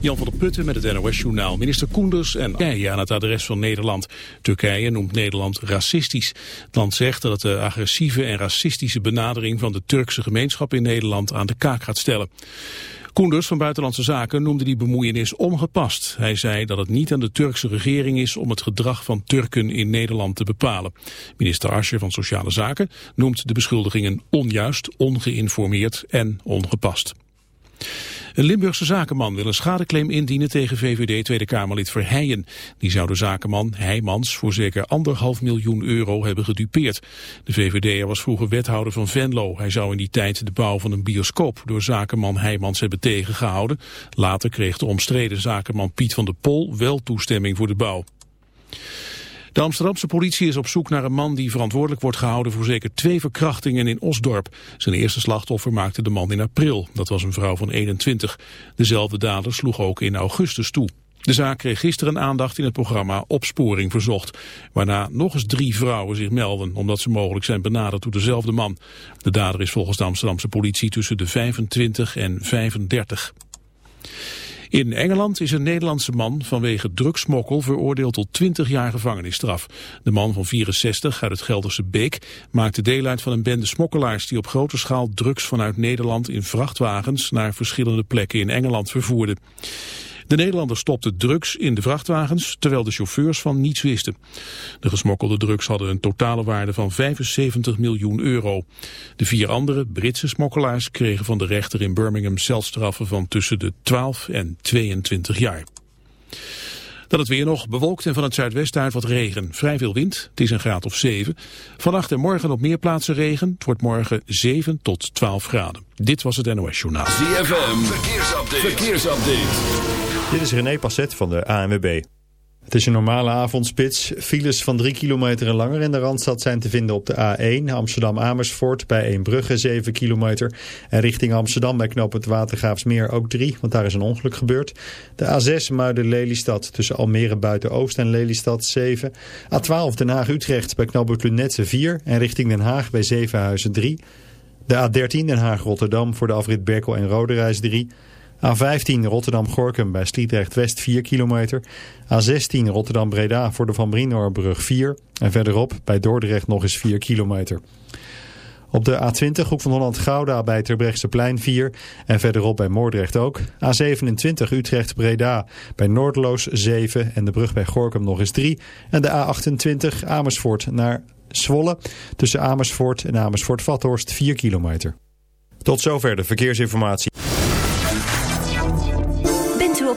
Jan van der Putten met het NOS-journaal. Minister Koenders en Turkije aan het adres van Nederland. Turkije noemt Nederland racistisch. Het land zegt dat het de agressieve en racistische benadering van de Turkse gemeenschap in Nederland aan de kaak gaat stellen. Koenders van Buitenlandse Zaken noemde die bemoeienis ongepast. Hij zei dat het niet aan de Turkse regering is om het gedrag van Turken in Nederland te bepalen. Minister Ascher van Sociale Zaken noemt de beschuldigingen onjuist, ongeïnformeerd en ongepast. Een Limburgse zakenman wil een schadeclaim indienen tegen VVD Tweede Kamerlid Verheijen. Die zou de zakenman Heijmans voor zeker anderhalf miljoen euro hebben gedupeerd. De VVD'er was vroeger wethouder van Venlo. Hij zou in die tijd de bouw van een bioscoop door zakenman Heijmans hebben tegengehouden. Later kreeg de omstreden zakenman Piet van der Pol wel toestemming voor de bouw. De Amsterdamse politie is op zoek naar een man die verantwoordelijk wordt gehouden voor zeker twee verkrachtingen in Osdorp. Zijn eerste slachtoffer maakte de man in april. Dat was een vrouw van 21. Dezelfde dader sloeg ook in augustus toe. De zaak kreeg gisteren aandacht in het programma Opsporing Verzocht. Waarna nog eens drie vrouwen zich melden omdat ze mogelijk zijn benaderd door dezelfde man. De dader is volgens de Amsterdamse politie tussen de 25 en 35. In Engeland is een Nederlandse man vanwege drugsmokkel veroordeeld tot 20 jaar gevangenisstraf. De man van 64 uit het Gelderse Beek maakte deel uit van een bende smokkelaars die op grote schaal drugs vanuit Nederland in vrachtwagens naar verschillende plekken in Engeland vervoerden. De Nederlanders stopten drugs in de vrachtwagens, terwijl de chauffeurs van niets wisten. De gesmokkelde drugs hadden een totale waarde van 75 miljoen euro. De vier andere Britse smokkelaars kregen van de rechter in Birmingham celstraffen van tussen de 12 en 22 jaar. Dan het weer nog bewolkt en van het zuidwesten uit wat regen. Vrij veel wind, het is een graad of 7. Vannacht en morgen op meer plaatsen regen. Het wordt morgen 7 tot 12 graden. Dit was het NOS Journaal. ZFM, verkeersupdate. verkeersupdate. Dit is René Passet van de ANWB. Het is een normale avondspits. Files van 3 kilometer en langer in de Randstad zijn te vinden op de A1 Amsterdam-Amersfoort bij Eembrugge 7 kilometer. En richting Amsterdam bij knoop het Watergraafsmeer ook 3, want daar is een ongeluk gebeurd. De A6 Muiden-Lelystad tussen Almere Buiten-Oost en Lelystad 7. A12 Den Haag-Utrecht bij knoop Lunetse 4 en richting Den Haag bij Zevenhuizen 3. De A13 Den Haag-Rotterdam voor de afrit Berkel en Roderijs 3. A15 Rotterdam-Gorkum bij Sliedrecht-West 4 kilometer. A16 Rotterdam-Breda voor de Van Brinoorbrug 4. En verderop bij Dordrecht nog eens 4 kilometer. Op de A20 Hoek van Holland-Gouda bij Terbrechtseplein 4 en verderop bij Moordrecht ook. A27 Utrecht-Breda bij Noordloos 7 en de brug bij Gorkum nog eens 3. En de A28 Amersfoort naar Zwolle tussen Amersfoort en Amersfoort-Vathorst 4 kilometer. Tot zover de verkeersinformatie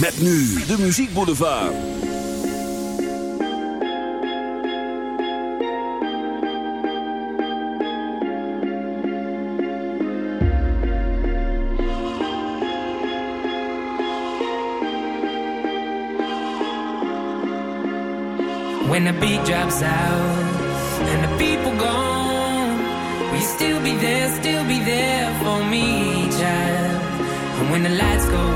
Met nu de Muziek Boulevard. When the beat drops out and the people gone, we still be there, still be there for me, child? And when the lights go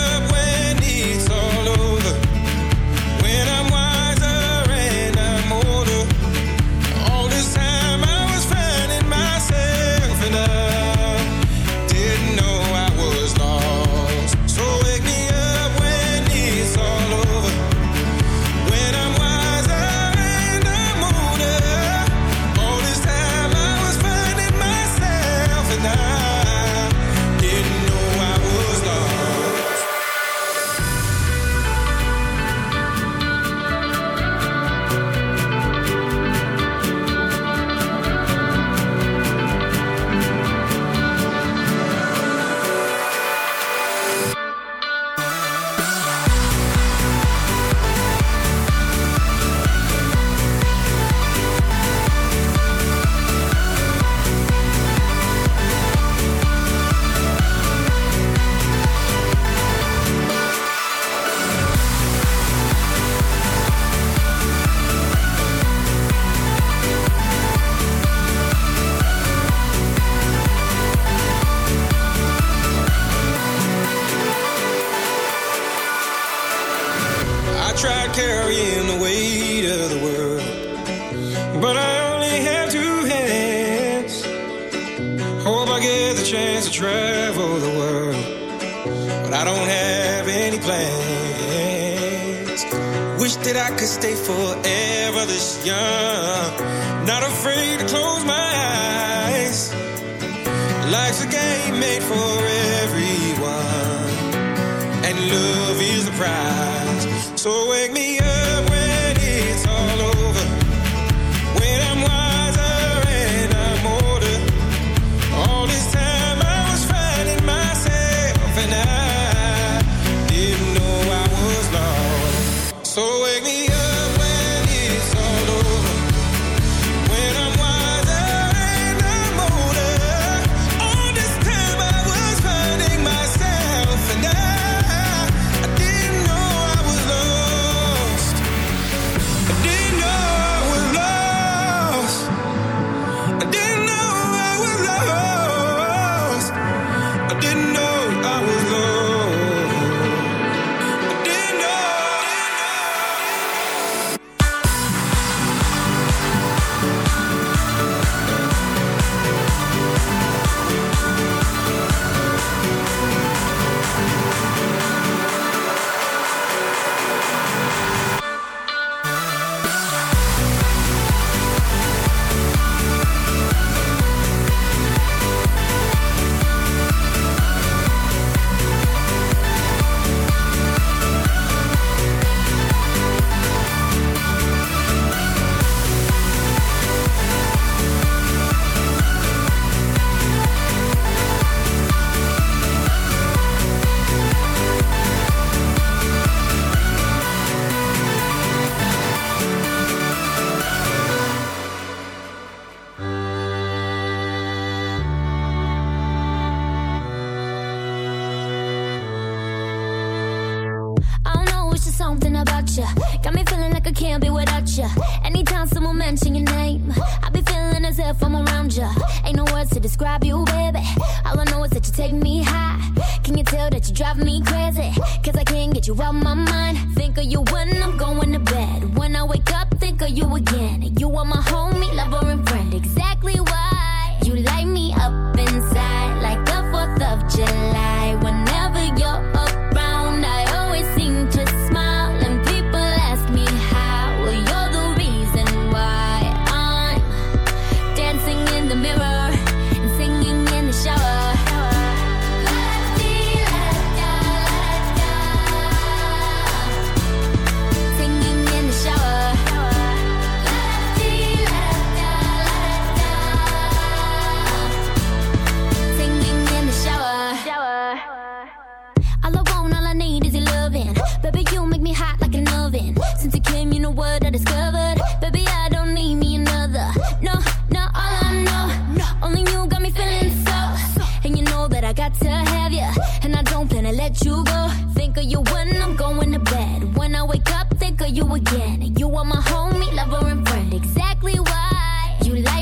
again. You are my homie, lover, and friend. Exactly why you like.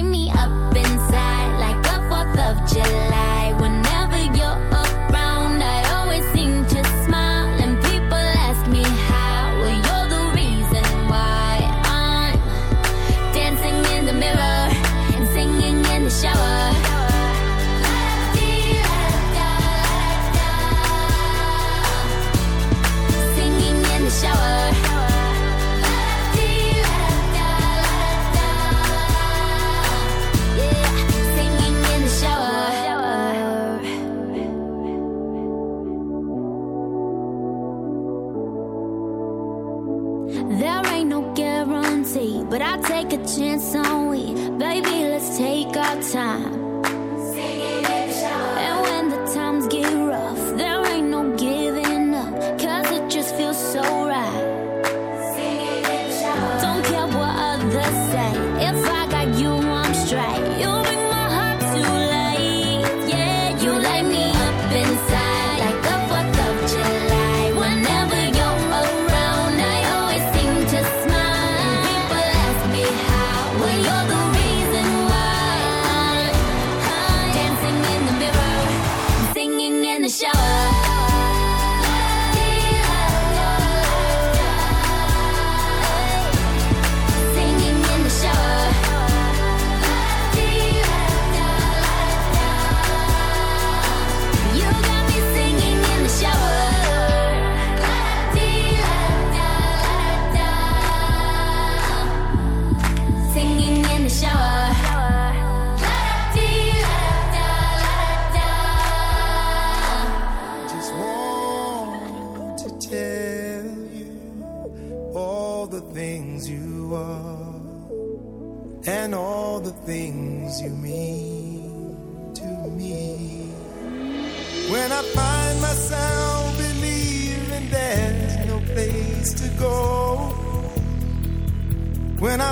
things you mean to me. When I find myself believing there's no place to go. When I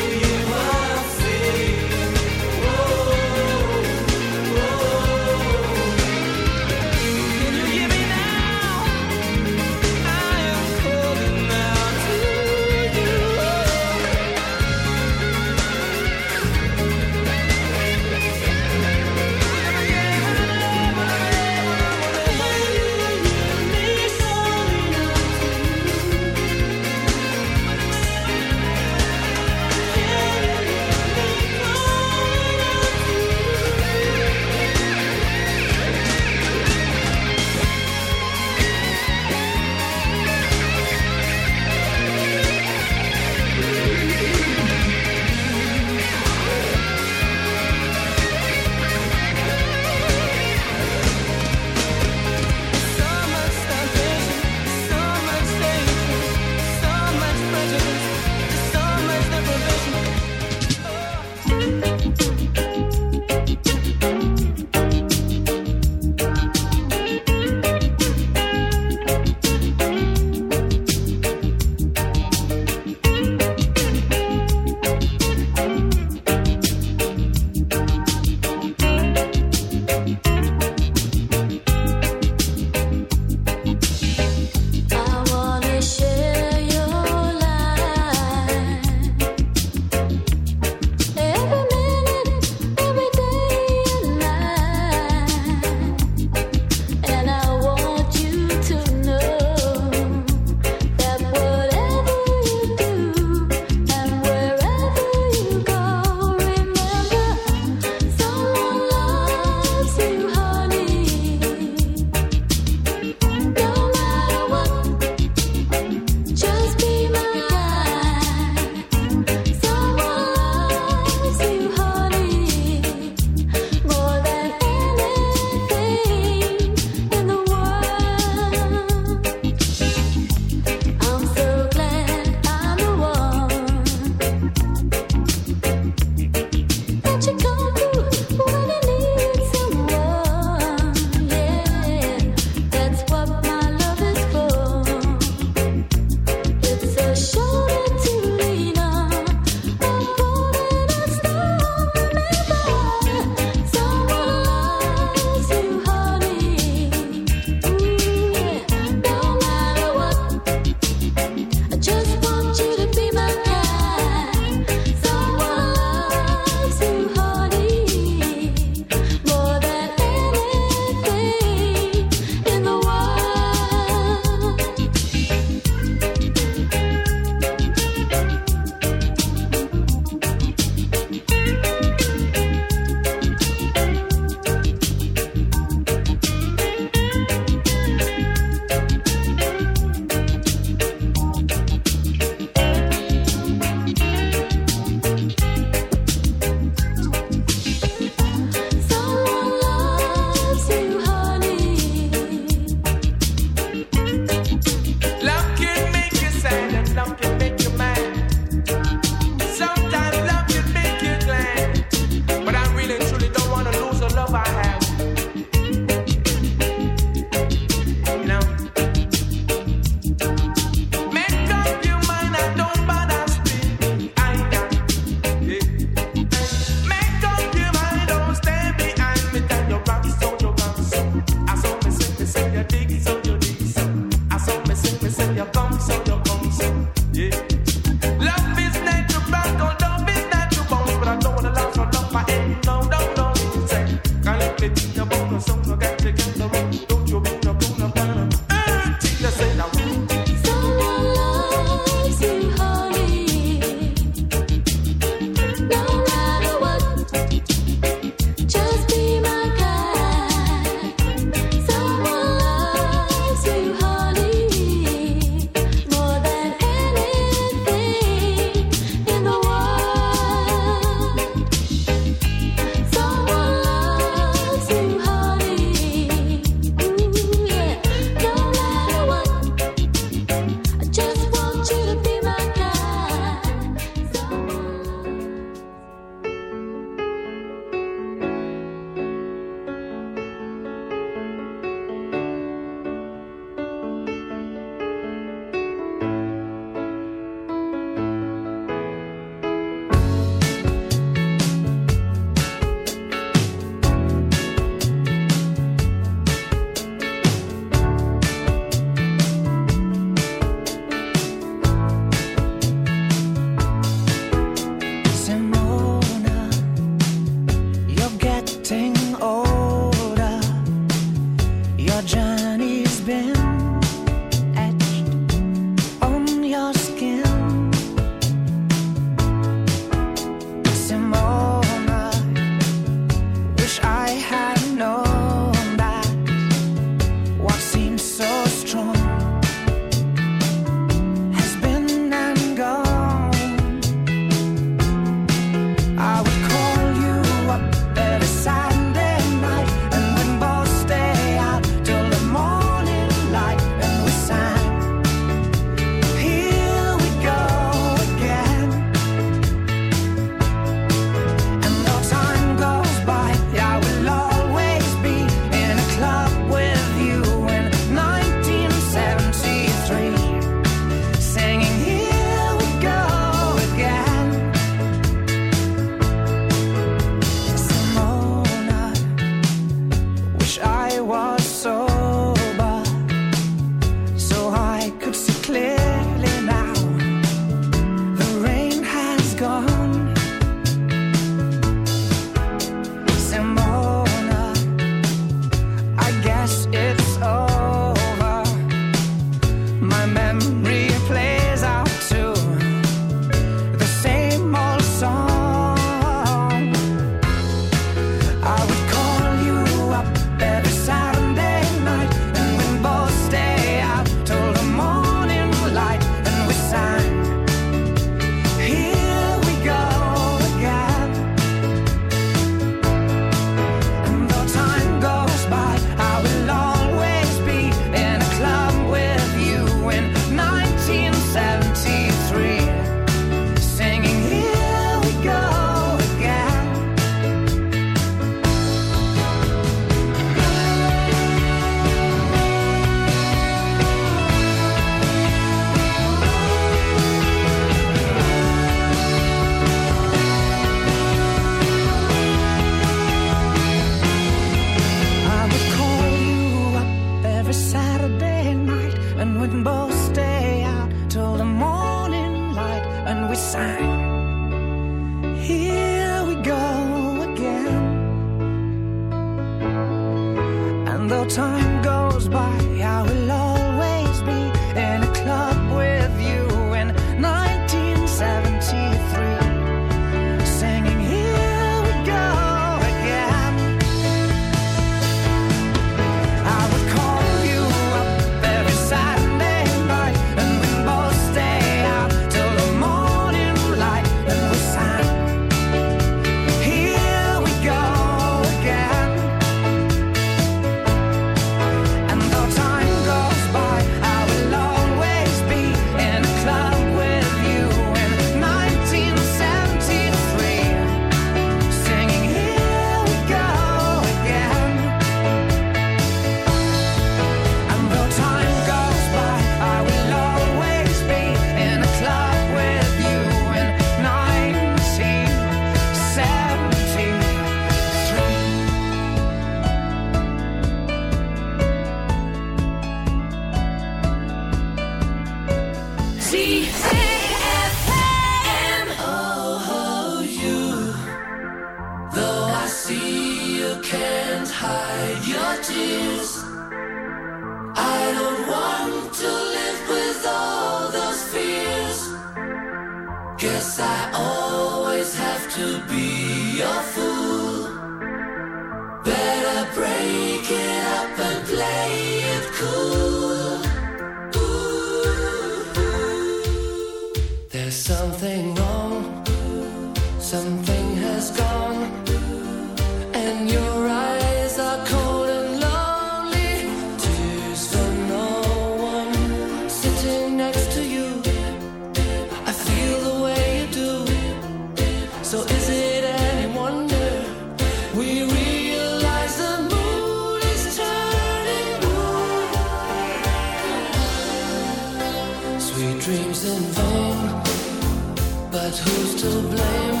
Who's to blame?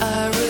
I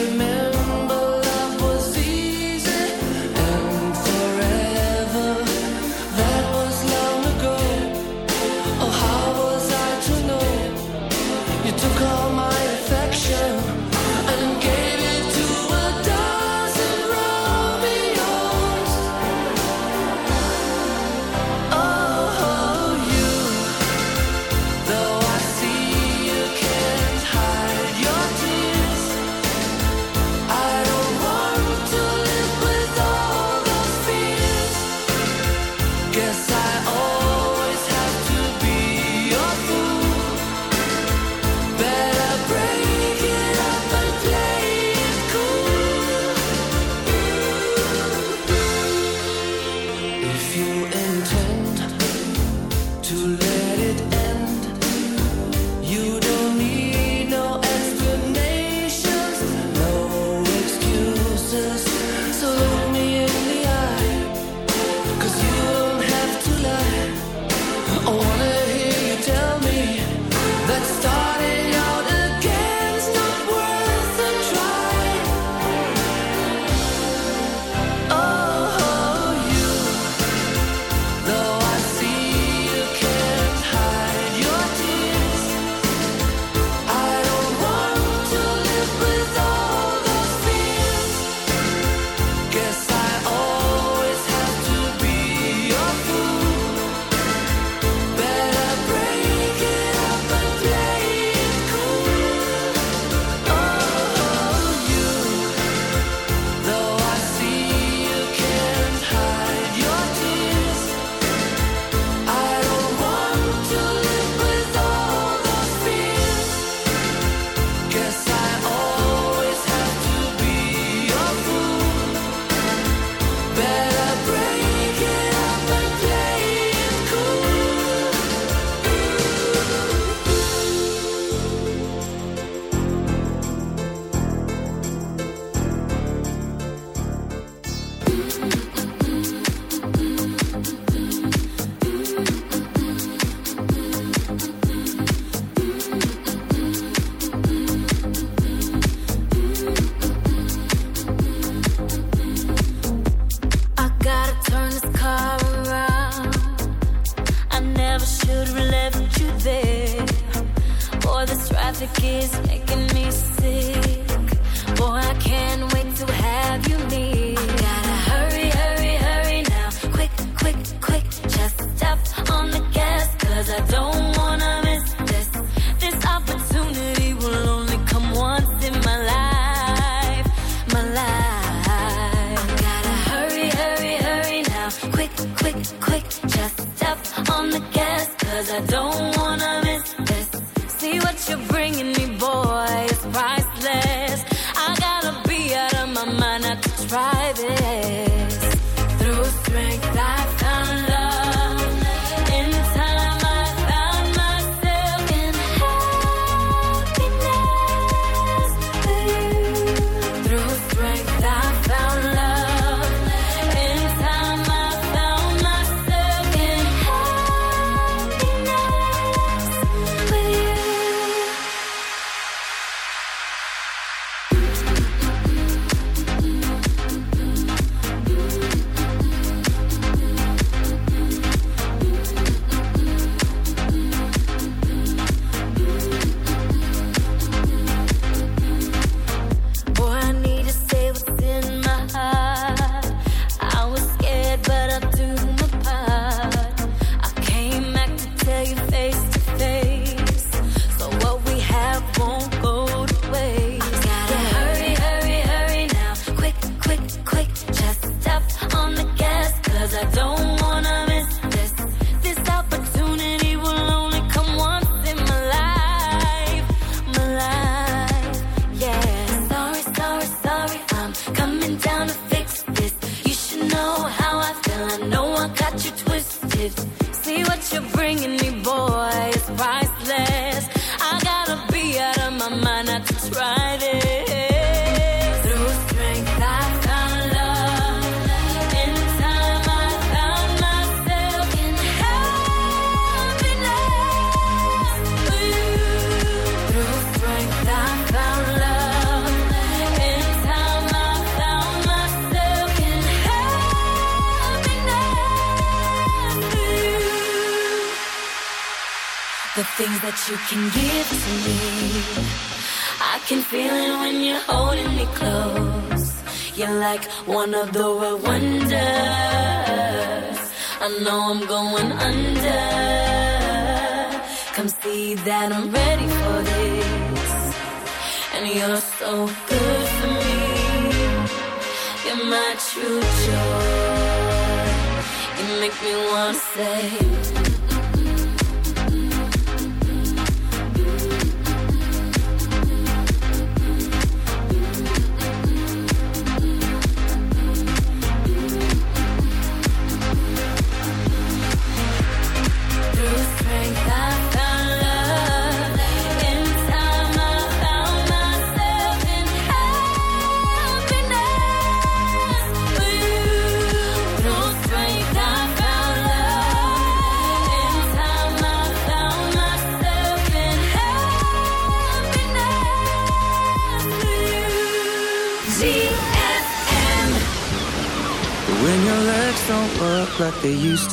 wanna say.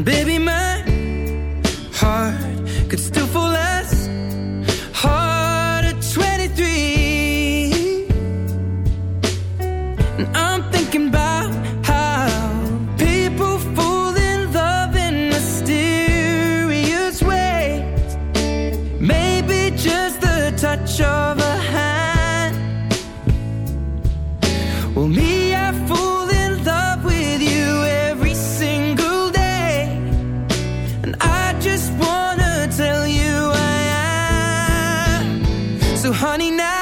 Baby So honey now